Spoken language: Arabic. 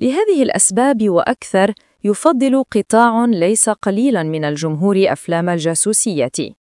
لهذه الأسباب وأكثر يفضل قطاع ليس قليلاً من الجمهور أفلام الجاسوسية.